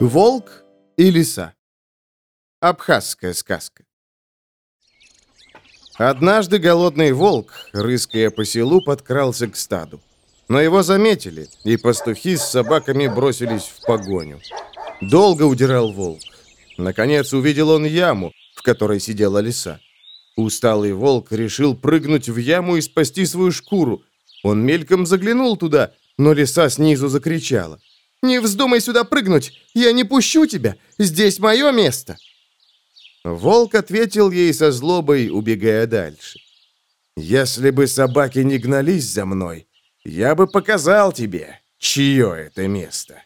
Волк и лиса. Абхазская сказка. Однажды голодный волк, рыская по селу, подкрался к стаду. Но его заметили, и пастухи с собаками бросились в погоню. Долго удирал волк. Наконец увидел он яму, в которой сидела лиса. Усталый волк решил прыгнуть в яму и спасти свою шкуру. Он мельком заглянул туда, но лиса снизу закричала. «Не вздумай сюда прыгнуть! Я не пущу тебя! Здесь мое место!» Волк ответил ей со злобой, убегая дальше. «Если бы собаки не гнались за мной, я бы показал тебе, чье это место».